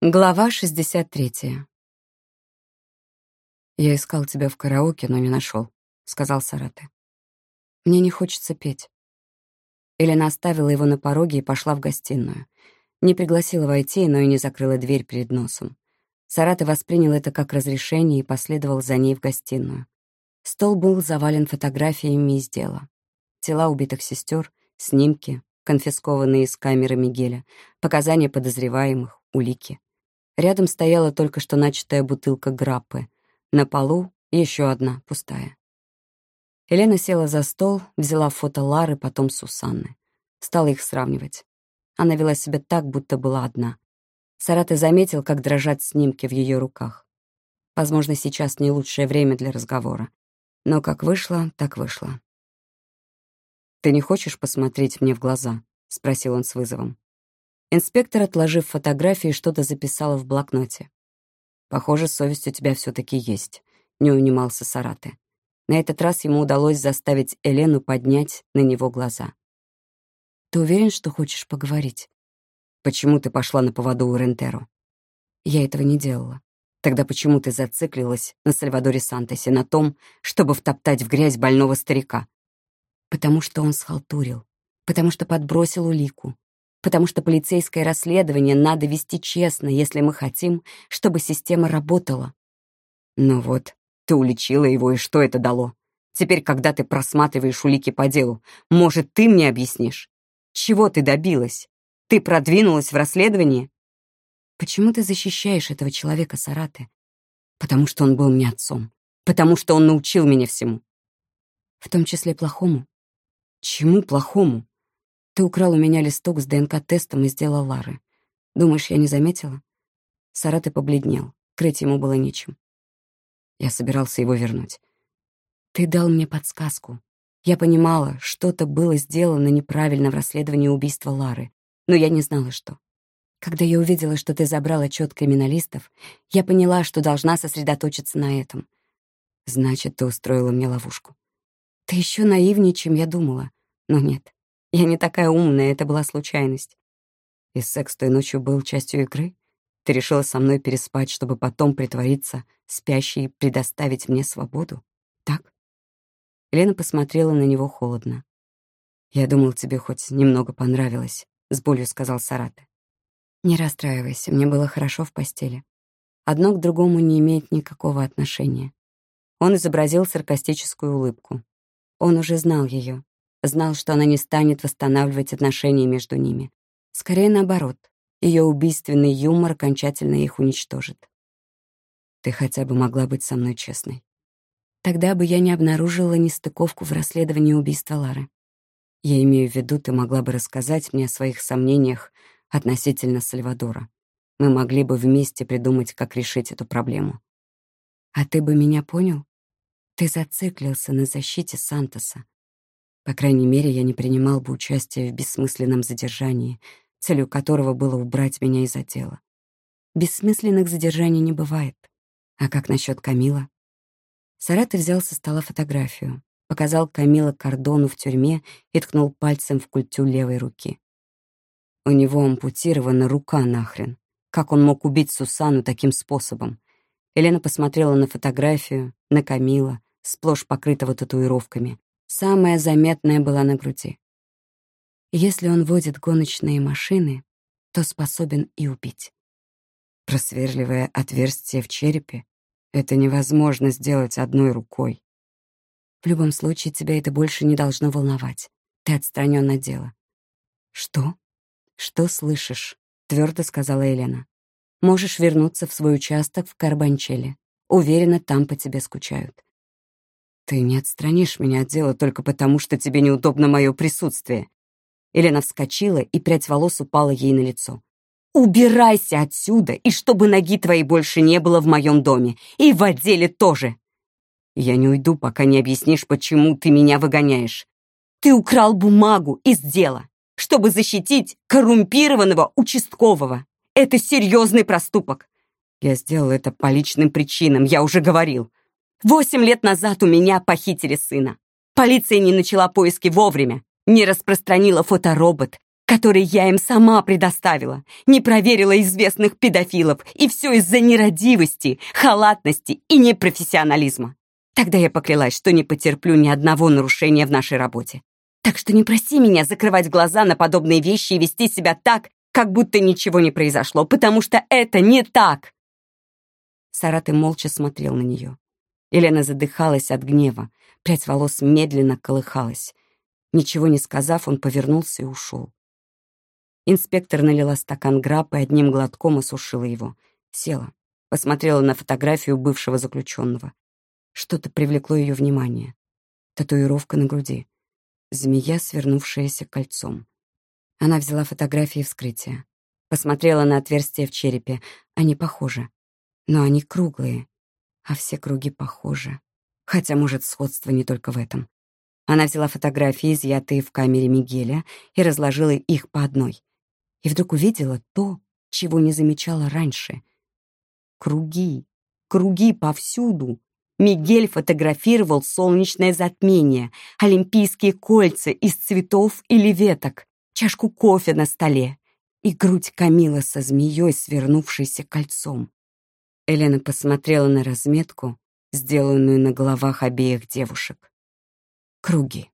Глава 63. «Я искал тебя в караоке, но не нашел», — сказал Сараты. «Мне не хочется петь». Элена оставила его на пороге и пошла в гостиную. Не пригласила войти, но и не закрыла дверь перед носом. Сараты воспринял это как разрешение и последовал за ней в гостиную. Стол был завален фотографиями из дела. Тела убитых сестер, снимки, конфискованные из камеры Мигеля, показания подозреваемых, улики. Рядом стояла только что начатая бутылка граппы. На полу еще одна, пустая. Елена села за стол, взяла фото Лары, потом Сусанны. Стала их сравнивать. Она вела себя так, будто была одна. Сараты заметил, как дрожат снимки в ее руках. Возможно, сейчас не лучшее время для разговора. Но как вышло, так вышло. «Ты не хочешь посмотреть мне в глаза?» — спросил он с вызовом. Инспектор, отложив фотографии, что-то записала в блокноте. «Похоже, совесть у тебя все таки есть», — не унимался Сараты. На этот раз ему удалось заставить Элену поднять на него глаза. «Ты уверен, что хочешь поговорить?» «Почему ты пошла на поводу у Рентеро?» «Я этого не делала. Тогда почему ты зациклилась на Сальвадоре Сантосе, на том, чтобы втоптать в грязь больного старика?» «Потому что он схалтурил, потому что подбросил улику, потому что полицейское расследование надо вести честно, если мы хотим, чтобы система работала. Ну вот, ты уличила его, и что это дало? Теперь, когда ты просматриваешь улики по делу, может, ты мне объяснишь? Чего ты добилась? Ты продвинулась в расследовании? Почему ты защищаешь этого человека, Сараты? Потому что он был мне отцом. Потому что он научил меня всему. В том числе плохому. Чему плохому? Ты украл у меня листок с ДНК-тестом и сделал Лары. Думаешь, я не заметила? Сараты побледнел. Крыть ему было нечем. Я собирался его вернуть. Ты дал мне подсказку. Я понимала, что-то было сделано неправильно в расследовании убийства Лары, но я не знала, что. Когда я увидела, что ты забрал отчет криминалистов, я поняла, что должна сосредоточиться на этом. Значит, ты устроила мне ловушку. Ты еще наивнее, чем я думала. Но нет, я не такая умная, это была случайность. И секс той ночью был частью игры? Ты решила со мной переспать, чтобы потом притвориться спящей и предоставить мне свободу? Так? Лена посмотрела на него холодно. «Я думал, тебе хоть немного понравилось», — с болью сказал Сараты. «Не расстраивайся, мне было хорошо в постели. Одно к другому не имеет никакого отношения». Он изобразил саркастическую улыбку. Он уже знал ее. Знал, что она не станет восстанавливать отношения между ними. Скорее наоборот, ее убийственный юмор окончательно их уничтожит. Ты хотя бы могла быть со мной честной. Тогда бы я не обнаружила нестыковку в расследовании убийства Лары. Я имею в виду, ты могла бы рассказать мне о своих сомнениях относительно Сальвадора. Мы могли бы вместе придумать, как решить эту проблему. А ты бы меня понял? Ты зациклился на защите Сантоса, по крайней мере, я не принимал бы участие в бессмысленном задержании, целью которого было убрать меня из отдела. Бессмысленных задержаний не бывает. А как насчет Камила? Сараты взял со стола фотографию, показал Камила Кордону в тюрьме и ткнул пальцем в культю левой руки. У него ампутирована рука нахрен. Как он мог убить Сусану таким способом? Елена посмотрела на фотографию, на Камила, сплошь покрытого татуировками, Самая заметная была на груди. Если он водит гоночные машины, то способен и убить. Просверливое отверстие в черепе — это невозможно сделать одной рукой. В любом случае, тебя это больше не должно волновать. Ты отстранен от дела. «Что? Что слышишь?» — твердо сказала Елена. «Можешь вернуться в свой участок в Карбанчеле. Уверена, там по тебе скучают. «Ты не отстранишь меня от дела только потому, что тебе неудобно мое присутствие». Елена вскочила, и прядь волос упала ей на лицо. «Убирайся отсюда, и чтобы ноги твоей больше не было в моем доме, и в отделе тоже!» «Я не уйду, пока не объяснишь, почему ты меня выгоняешь. Ты украл бумагу из дела, чтобы защитить коррумпированного участкового. Это серьезный проступок. Я сделал это по личным причинам, я уже говорил. Восемь лет назад у меня похитили сына. Полиция не начала поиски вовремя, не распространила фоторобот, который я им сама предоставила, не проверила известных педофилов, и все из-за нерадивости, халатности и непрофессионализма. Тогда я поклялась, что не потерплю ни одного нарушения в нашей работе. Так что не проси меня закрывать глаза на подобные вещи и вести себя так, как будто ничего не произошло, потому что это не так. Сараты молча смотрел на нее. Елена задыхалась от гнева, прядь волос медленно колыхалась. Ничего не сказав, он повернулся и ушел. Инспектор налила стакан граппы и одним глотком осушила его. Села, посмотрела на фотографию бывшего заключенного. Что-то привлекло ее внимание. Татуировка на груди. Змея, свернувшаяся кольцом. Она взяла фотографии вскрытия. Посмотрела на отверстия в черепе. Они похожи. Но они круглые. А все круги похожи. Хотя, может, сходство не только в этом. Она взяла фотографии, изъятые в камере Мигеля, и разложила их по одной. И вдруг увидела то, чего не замечала раньше. Круги. Круги повсюду. Мигель фотографировал солнечное затмение, олимпийские кольца из цветов или веток, чашку кофе на столе и грудь Камила со змеей, свернувшейся кольцом. Елена посмотрела на разметку, сделанную на головах обеих девушек. Круги.